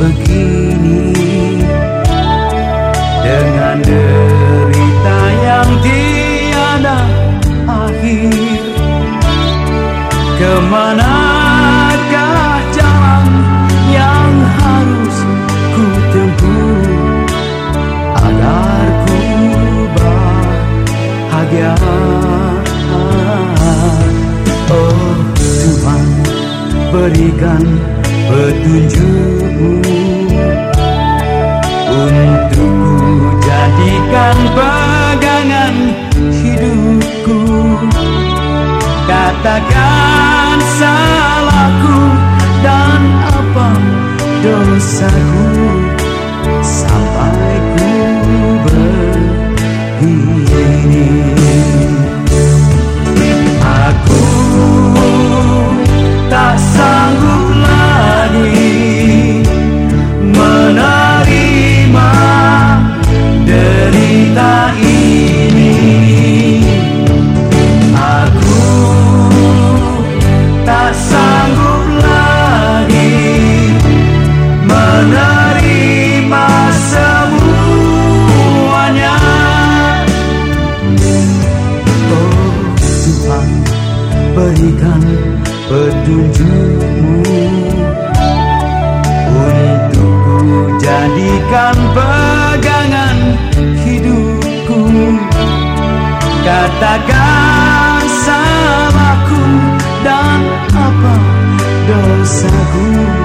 begini. Dengan derita yang tiada akhir. Ke manakah jalan yang harus ku tempuh? Agar ku bahagia. Oh Tuhan berikan petunjukmu jadikan pegangan hidupku. Katakan salahku dan apa dosaku berikan petunjukmu. Untukku jadikan pegangan hidupku. Katakan salahku dan apa dosaku